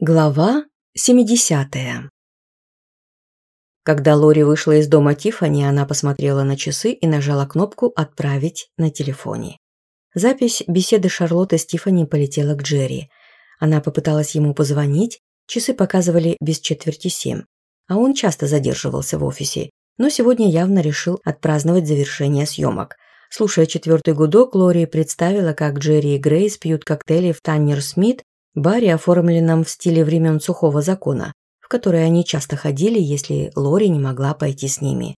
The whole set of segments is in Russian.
Глава 70 Когда Лори вышла из дома Тифани, она посмотрела на часы и нажала кнопку «Отправить» на телефоне. Запись беседы Шарлотты с Тифани полетела к Джерри. Она попыталась ему позвонить, часы показывали без четверти семь, а он часто задерживался в офисе, но сегодня явно решил отпраздновать завершение съемок. Слушая четвертый гудок, Лори представила, как Джерри и Грейс пьют коктейли в Таннер Смит Барри оформили нам в стиле времен сухого закона, в который они часто ходили, если Лори не могла пойти с ними.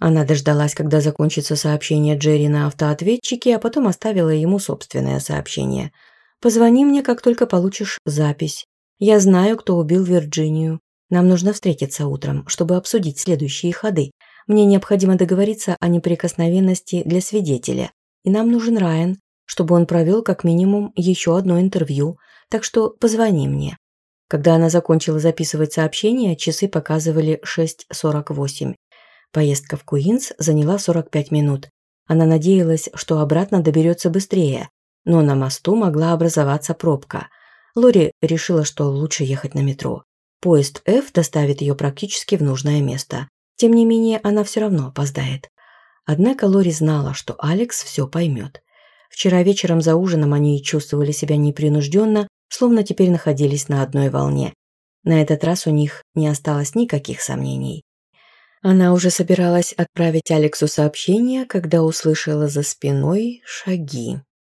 Она дождалась, когда закончится сообщение Джерри на автоответчике, а потом оставила ему собственное сообщение. «Позвони мне, как только получишь запись. Я знаю, кто убил Вирджинию. Нам нужно встретиться утром, чтобы обсудить следующие ходы. Мне необходимо договориться о неприкосновенности для свидетеля. И нам нужен Райан, чтобы он провел как минимум еще одно интервью – так что позвони мне». Когда она закончила записывать сообщение, часы показывали 6.48. Поездка в Куинс заняла 45 минут. Она надеялась, что обратно доберется быстрее, но на мосту могла образоваться пробка. Лори решила, что лучше ехать на метро. Поезд F доставит ее практически в нужное место. Тем не менее, она все равно опоздает. Однако Лори знала, что Алекс все поймет. Вчера вечером за ужином они чувствовали себя непринужденно, словно теперь находились на одной волне. На этот раз у них не осталось никаких сомнений. Она уже собиралась отправить Алексу сообщение, когда услышала за спиной шаги.